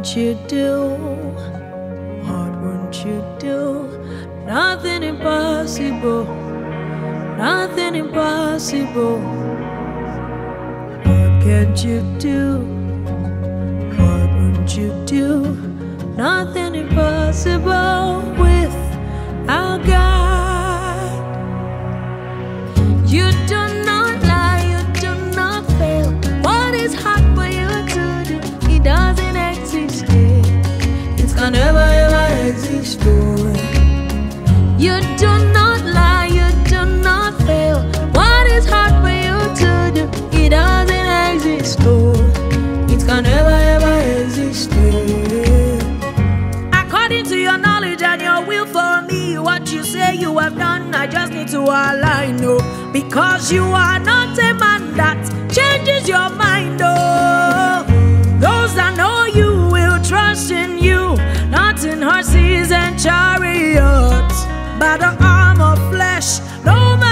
wouldn't you do? What wouldn't you do? Nothing impossible, nothing impossible. What can't you do? What wouldn't you do? Nothing impossible with our God. I just need to align, oh. Because you are not a man that changes your mind, oh. Those that know you will trust in you, not in horses and chariots, but the arm of flesh, no man.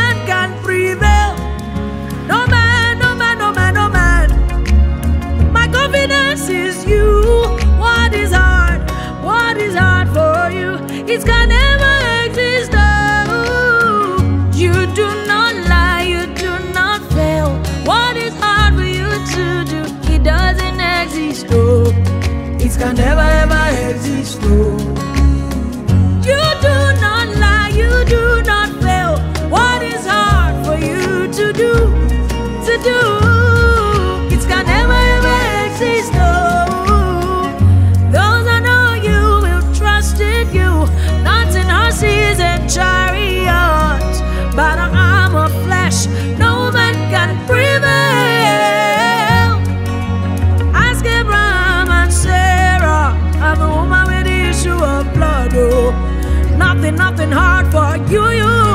nothing, nothing hard for you. you.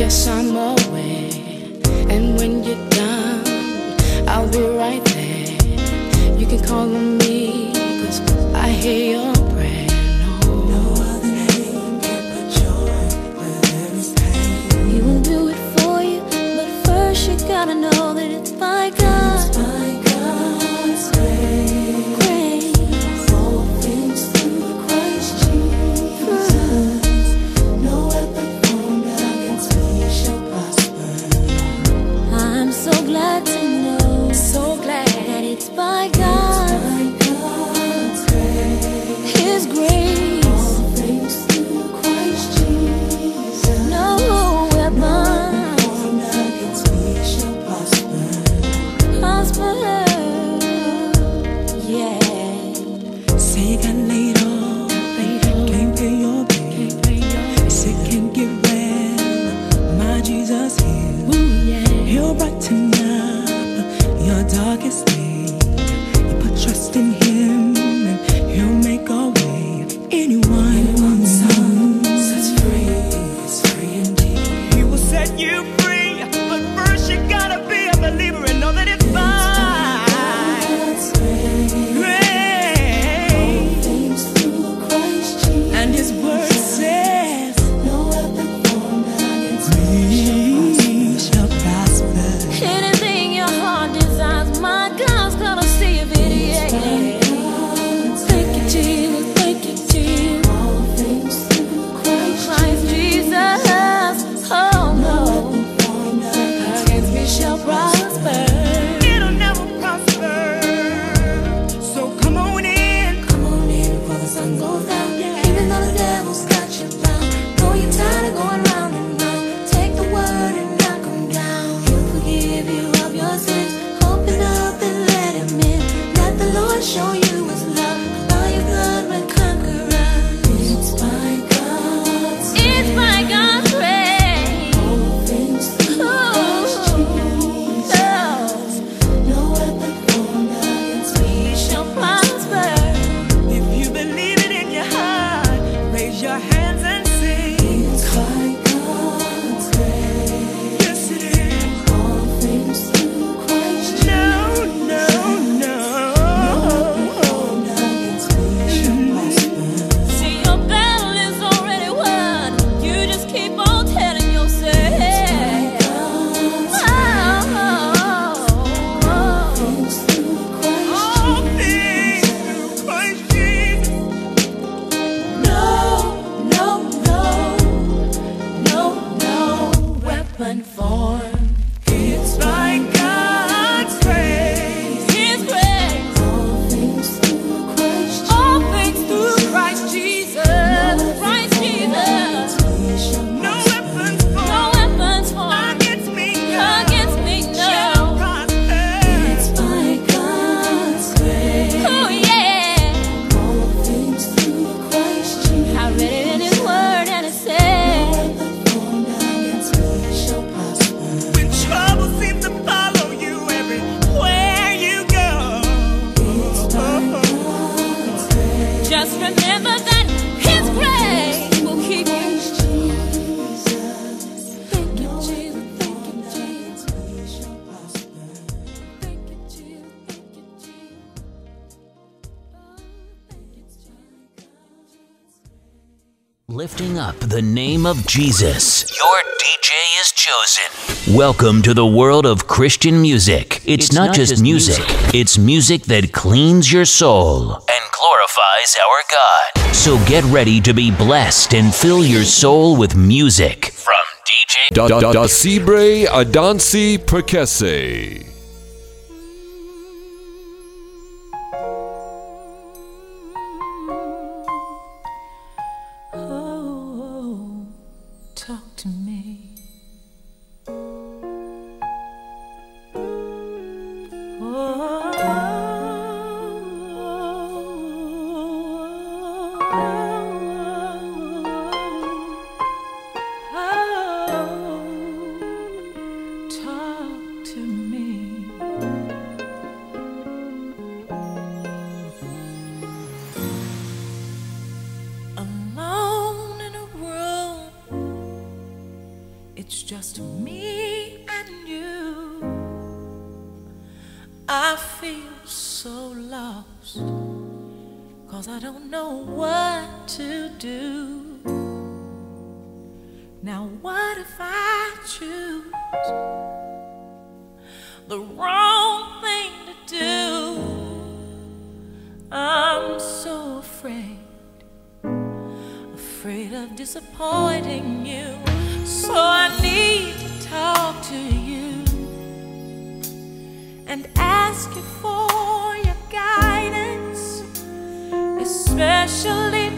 Yes, I'm away. And when you're done, I'll be right there. You can call on me, cause I hear your set you free. Lifting up the name of Jesus. Your DJ is chosen. Welcome to the world of Christian music. It's, not, just, music, it's music that cleans your soul and glorifies our God. So get ready to be blessed and fill your soul with music from DJ Da, da, da Cibre Adansi Perkese. I feel so lost. Cause I don't know what to do. Now, what if I choose the wrong thing to do? I'm so afraid afraid of disappointing you. So I need to talk to you and ask you for your guidance, especially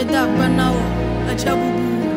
medagba nawo ajabubu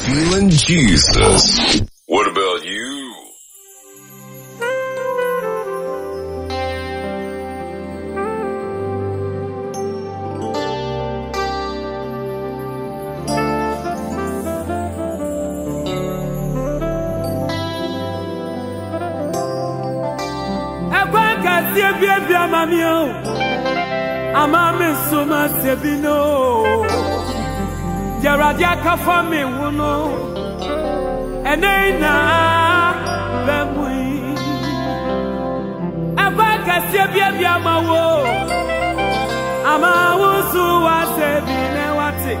feeling Jesus. What about you? ama mi o ama mi nso ma se deɛ awurade aka fa me wo no ɛnɛ yi naa bɛmu yi ɛkɔ akɛseɛ wo ama wo so woasɛ bi na wate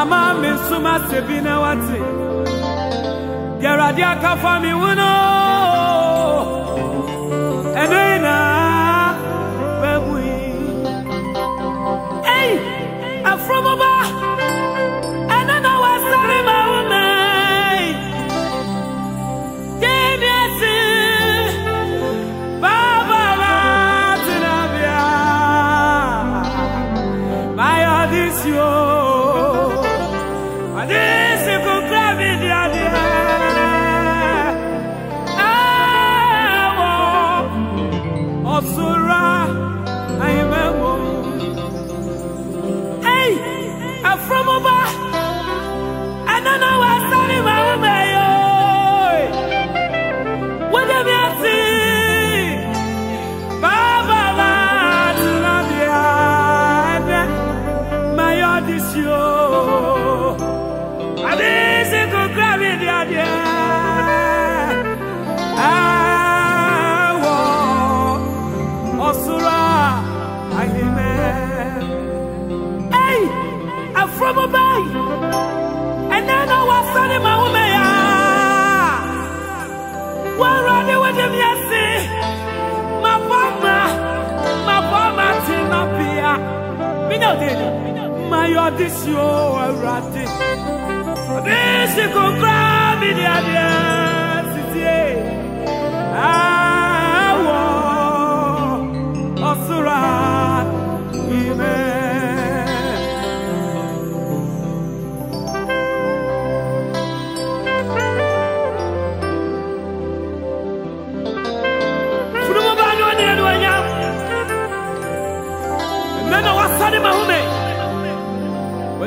ama me nsoma sebi na wate deɛ awurade aka fa me wo mina dena mayɔ de si o awurade bisi kokura mi di adiɛ sitie awɔ ɔsoro a.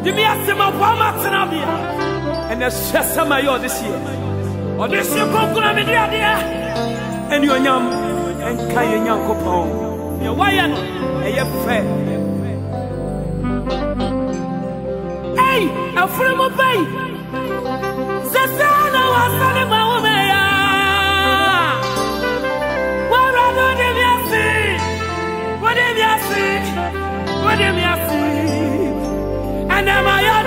ɔde me asɛm aboa ma tenabea ɛnɛ hyɛ sɛ ma yɛ ɔde hyeɛ ɔde hyeɛ kɔnkona mede adeɛ ɛnuonyam ɛnka yɛ nyankopɔn deɛ woayɛ no ɛyɛ fɛ ei ɛforo mu bai sɛ saa na wɔasane ma Ẹnẹ máa yọ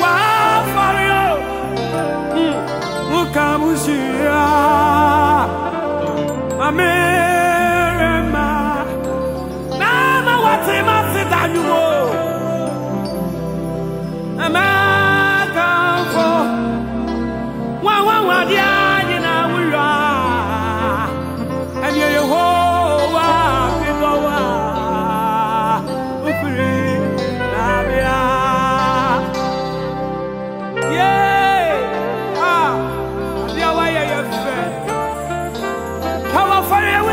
Wow, for hmm, you. Mukamushia Amerema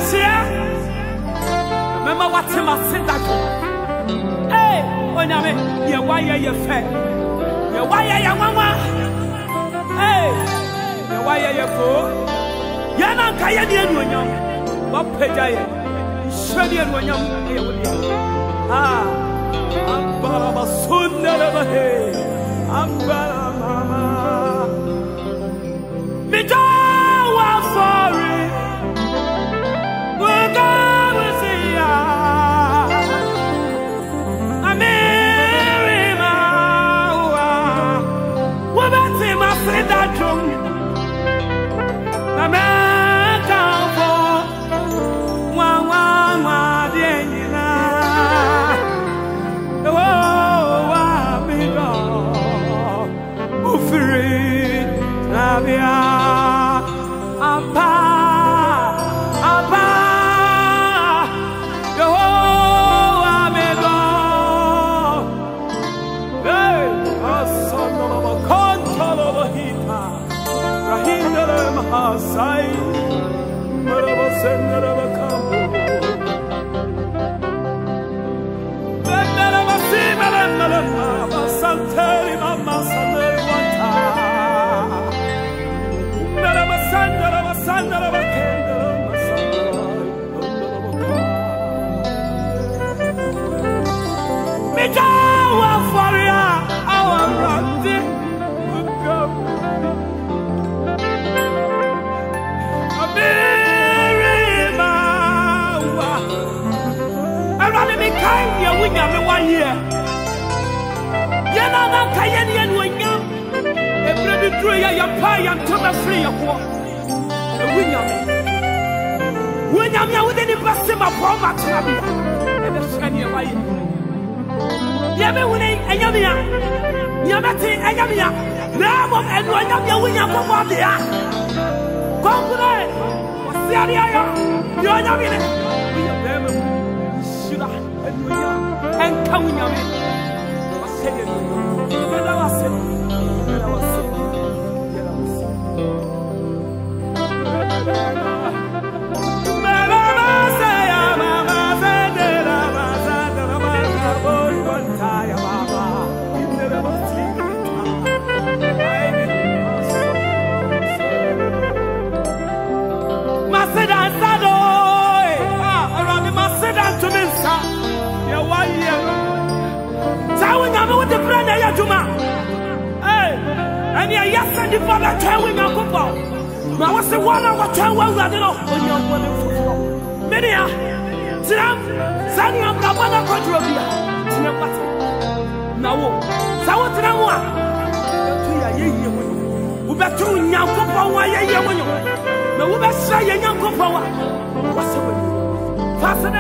fare wusia Mema watima sitanyumo Hey onyame yɛ wayɛ yɛ fɛ yɛ wayɛ yɛ nwanwa ee yɛ wayɛ yɛ foo yɛn na nka yɛ ne anuonyam wapagya yɛ nhyɛ ne anuonyam ɛyɛ wo deɛ a ambarabasundarabahe ambaramama meda wafɔre simalandaraba yɛnka yɛne yɛ ne onyam ɛberɛ bi duro yɛ yɛpa yɛntɔ bɛfere yɛ koɔ ɛwu nyame wo nyame a wode nipa se ma pɔɔ ma tenabea ɛbɛhyira neɛ wayɛ deɛ bɛwune ɛnyamea neɛbɛte ɛnyamea na mmom ɛnuonyamea wo nyankopɔn dea kɔnkone ɔseadeɛ yɛ deɛ ɔnyame ne woyɛ bɛrima mu nhyira ɛnuonyam ɛnka wo nyame yɛda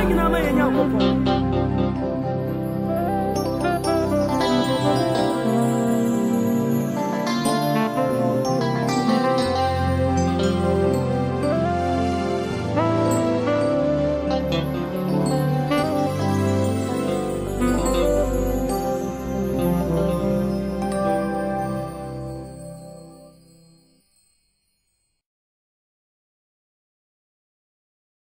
Fa ase